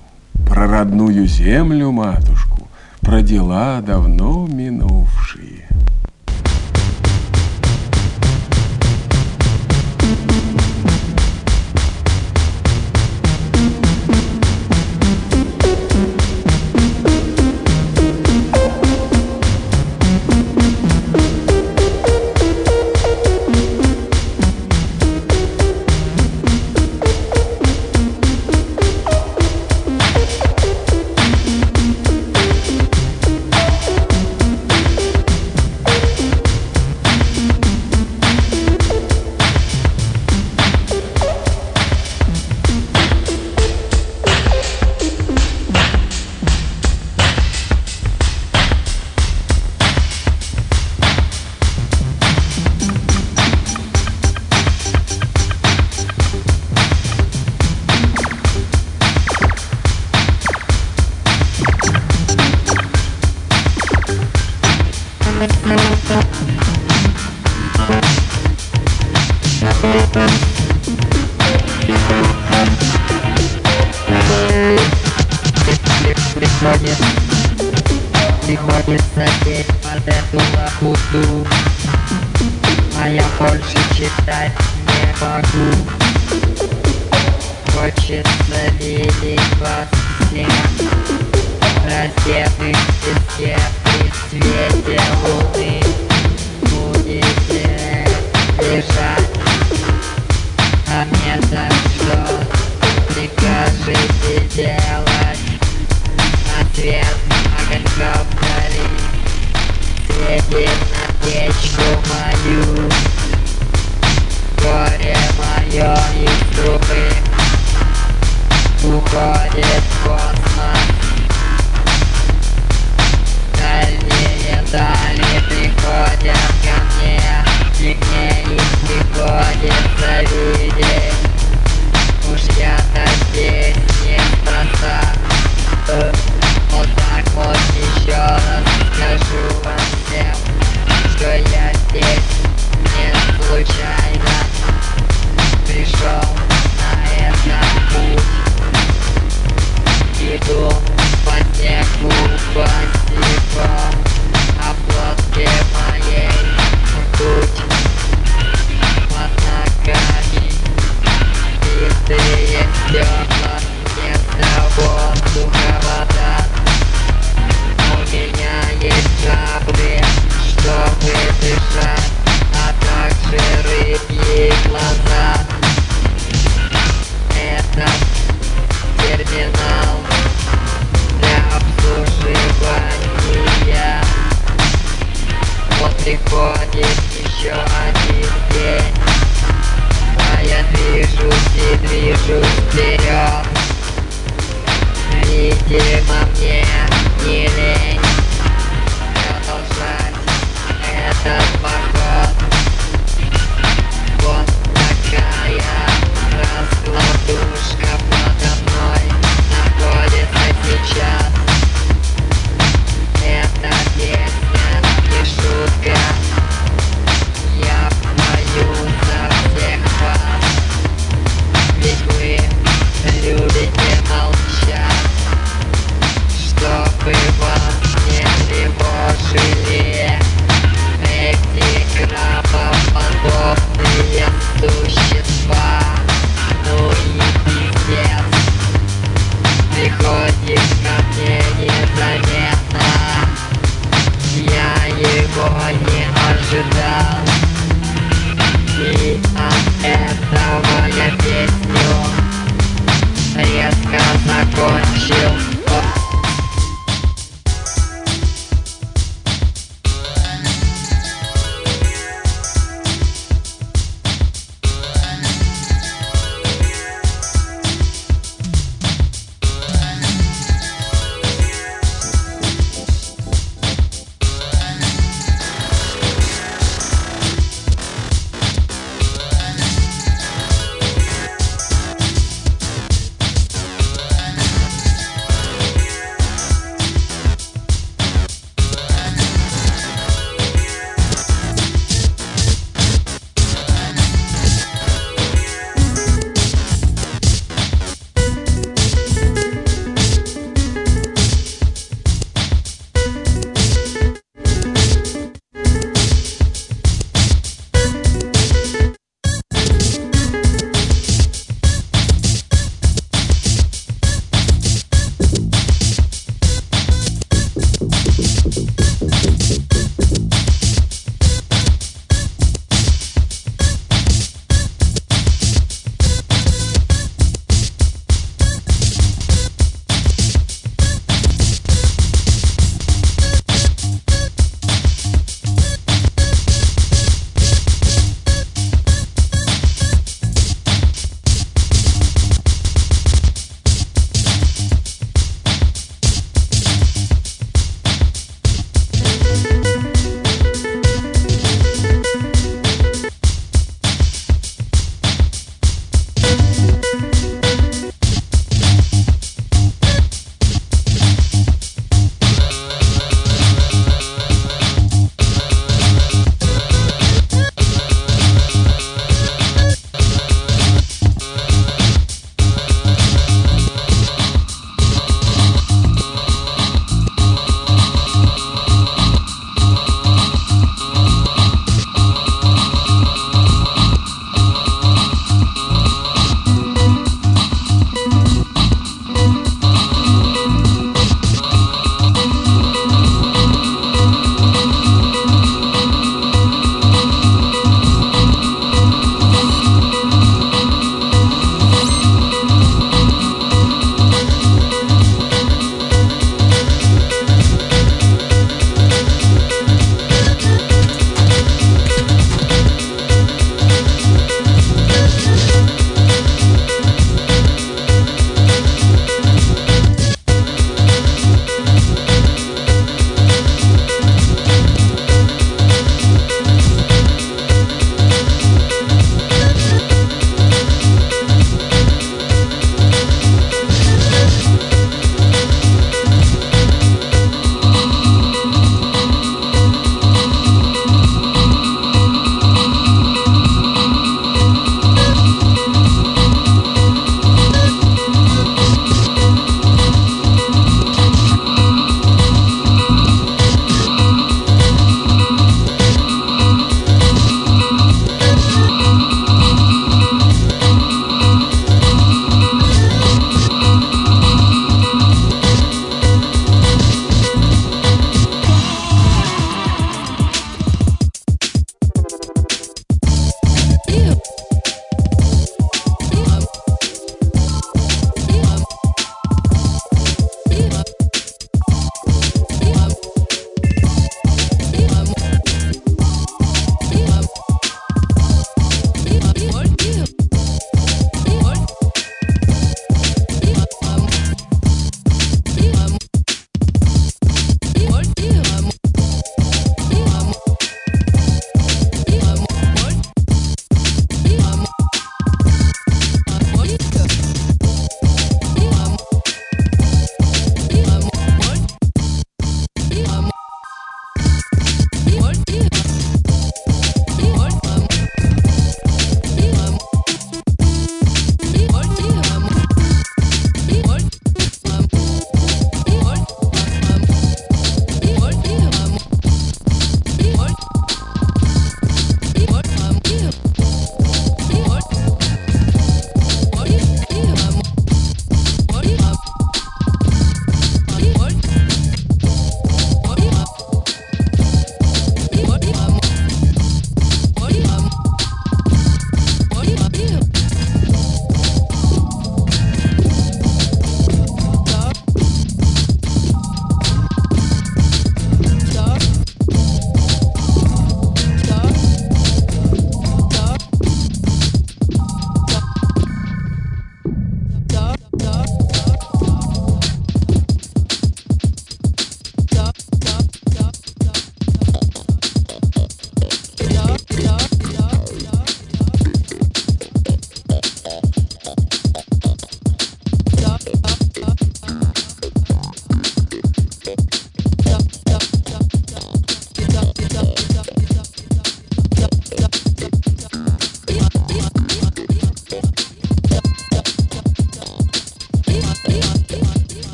Про родную землю, матушку, про дела давно минувшие.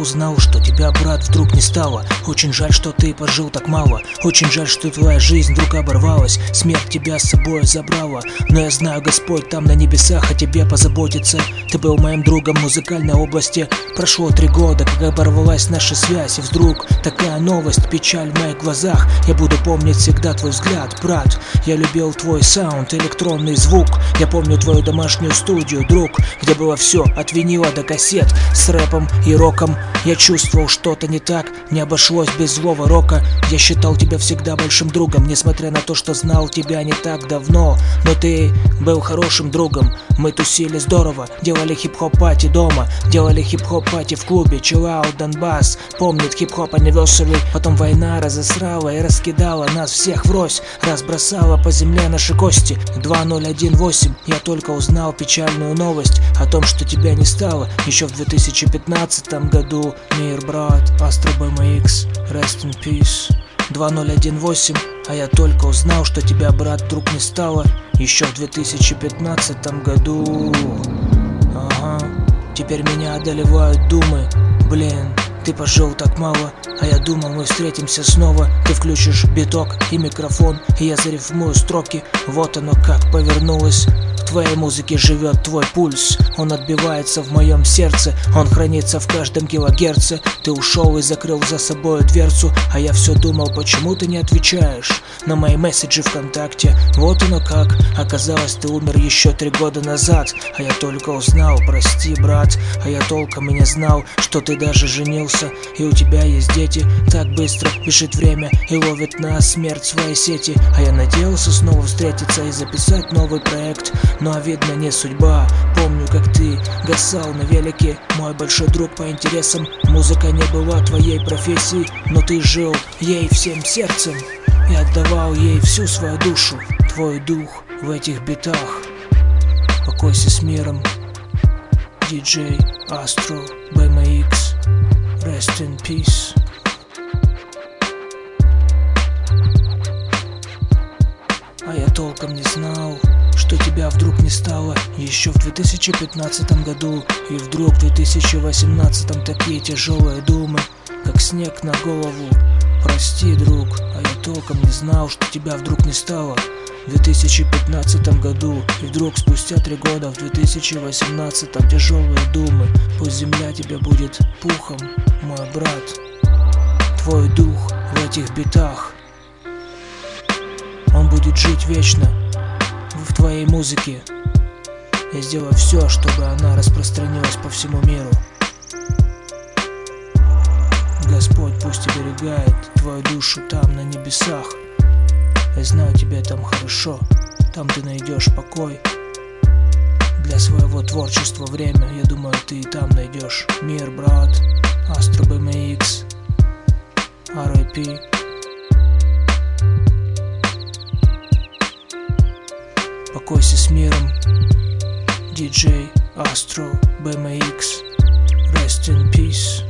Узнал, что тебя, брат, вдруг не стало. Очень жаль, что ты пожил так мало. Очень жаль, что твоя жизнь вдруг оборвалась. Смерть тебя с собой забрала. Но я знаю, Господь там на небесах о тебе позаботится. Ты был моим другом в музыкальной области. Прошло три года, как оборвалась наша связь. И вдруг такая новость, печаль в моих глазах. Я буду помнить всегда твой взгляд, брат. Я любил твой саунд, электронный звук. Я помню твою домашнюю студию, друг Где было все, от винила до кассет С рэпом и роком Я чувствовал что-то не так Не обошлось без злого рока. Я считал тебя всегда большим другом Несмотря на то, что знал тебя не так давно. Но ты был хорошим другом Мы тусили здорово Делали хип-хоп пати дома Делали хип-хоп пати в клубе Out Донбасс. Помнит хип-хоп anniversary Потом война разосрала и раскидала нас всех врозь Разбросала по земле наши кости. 2018 Я только узнал печальную новость О том, что тебя не стало. Еще в 2015 году Мир, брат, Astro BMX Rest in Peace. 2018 А я только узнал, что тебя, брат, вдруг не стало Еще в 2015 году. Ага. Теперь меня одолевают думы. Блин, ты пожил так мало, а я думал мы встретимся снова. Ты включишь биток и микрофон, и я зарифмую строки. Вот оно как повернулось. В твоей музыке живет твой пульс. Он отбивается в моем сердце. Он хранится в каждом килогерце. Ты ушел и закрыл за собой дверцу. А я все думал, почему ты не отвечаешь На мои месседжи ВКонтакте. Вот оно как. Оказалось, ты умер еще три года назад. А я только узнал, прости, брат. А я толком и не знал, что ты даже женился. И у тебя есть дети. Так быстро бежит время И ловит на смерть свои сети. А я надеялся снова встретиться и записать новый проект. Но видно не судьба. Помню, как ты гасал на велике. Мой большой друг по интересам. Музыка не была твоей профессией Но ты жил ей всем сердцем И отдавал ей всю свою душу Твой дух в этих битах. Покойся с миром DJ Astro BMX Rest in peace. А я толком не знал, что тебя вдруг не стало Еще в 2015 году И вдруг в 2018 такие тяжелые думы Как снег на голову. Прости, друг, а толком не знал, что тебя вдруг не стало. В 2015 году И вдруг спустя три года в 2018 Тяжелые думы. Пусть земля тебе будет пухом, мой брат. Твой дух в этих битах. Он будет жить вечно в твоей музыке. Я сделаю все, чтобы она распространилась по всему миру Господь пусть оберегает твою душу там, на небесах. Я знаю, тебе там хорошо, там ты найдешь покой Для своего творчества. Время, я думаю, ты и там найдешь. Мир, брат Astro BMX RIP Покойся с миром DJ Astro BMX Rest in peace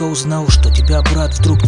только узнал Что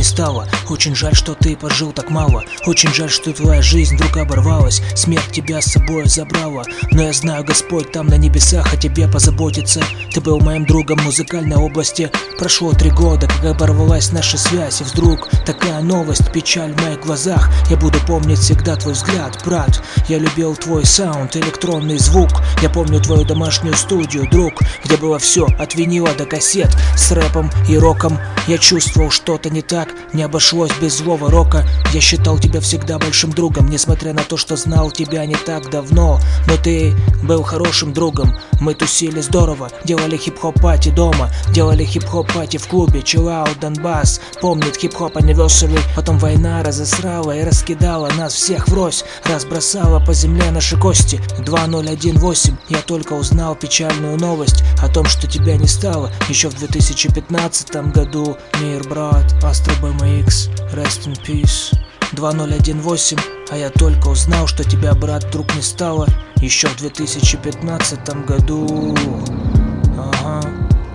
не стало. Очень жаль, что ты пожил так мало. Очень жаль, что твоя жизнь вдруг оборвалась. Смерть тебя с собой забрала. Но я знаю, Господь там на небесах О тебе позаботится. Ты был моим другом в музыкальной области. Прошло три года, как оборвалась наша связь. И вдруг такая новость, печаль в моих глазах. Я буду помнить всегда твой взгляд, брат. Я любил твой саунд, электронный звук. Я помню твою домашнюю студию, друг Где было все, от винила до кассет С рэпом и роком. Я чувствовал что-то не так Не обошлось без злого рока. Я считал тебя всегда большим другом Несмотря на то, что знал тебя не так давно. Но ты был хорошим другом. Мы тусили здорово Делали хип-хоп пати дома Делали хип-хоп пати в клубе Out, Донбасс Помнит хип-хоп anniversary. Потом война разосрала и раскидала нас всех врозь Разбросала по земле наши кости. 2018 Я только узнал печальную новость О том, что тебя не стало. Еще в 2015 году Мир, брат, Astro BMX Rest in Peace. 2018 А я только узнал, что тебя, брат, вдруг не стало. Еще в 2015 году. Ага.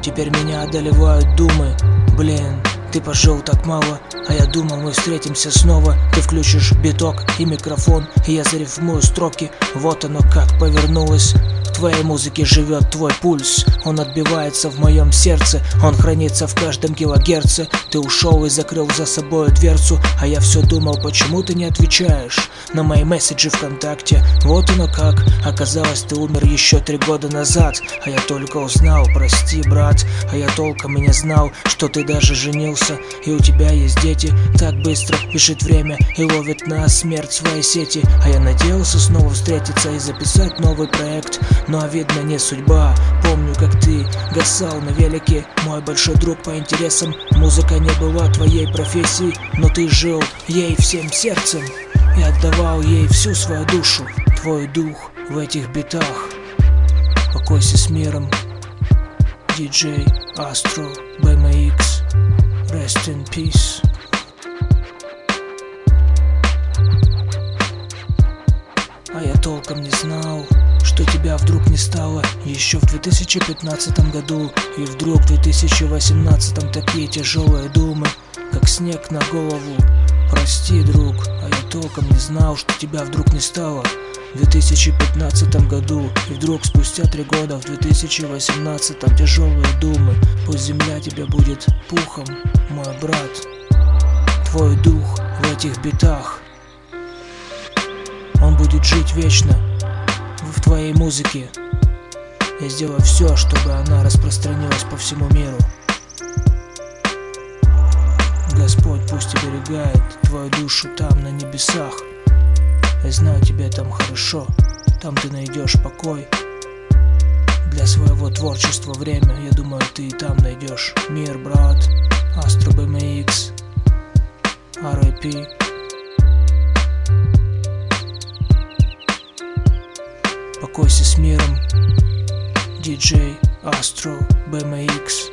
Теперь меня одолевают думы. Блин, ты пожил так мало А я думал, мы встретимся снова. Ты включишь биток и микрофон И я зарифмую строки Вот оно как повернулось. В твоей музыке живет твой пульс. Он отбивается в моем сердце. Он хранится в каждом килогерце. Ты ушел и закрыл за собой дверцу. А я все думал, почему ты не отвечаешь На мои месседжи ВКонтакте. Вот оно как. Оказалось, ты умер еще три года назад. А я только узнал, прости, брат. А я толком и не знал, что ты даже женился И у тебя есть дети. Так быстро бежит время И ловит на смерть свои сети. А я надеялся снова встретиться И записать новый проект. Но видно не судьба. Помню, как ты гасал на велике. Мой большой друг по интересам. Музыка не была твоей профессией Но ты жил ей всем сердцем И отдавал ей всю свою душу. Твой дух в этих битах. Покойся с миром DJ Astro BMX Rest in peace. А я толком не знал, что тебя вдруг не стало Еще в 2015 году. И вдруг в 2018 такие тяжелые думы Как снег на голову. Прости, друг, а я толком не знал, что тебя вдруг не стало в 2015 году И вдруг спустя три года в 2018 Тяжелые думы. Пусть земля тебе будет пухом, мой брат. Твой дух в этих битах. Он будет жить вечно в твоей музыке. Я сделаю все, чтобы она распространилась по всему миру. Господь пусть оберегает твою душу там на небесах я знаю, тебе там хорошо, там ты найдешь покой. Для своего творчества время, я думаю, ты и там найдешь. Мир, брат Astro BMX RIP Покойся с миром DJ Astro BMX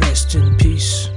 Rest in peace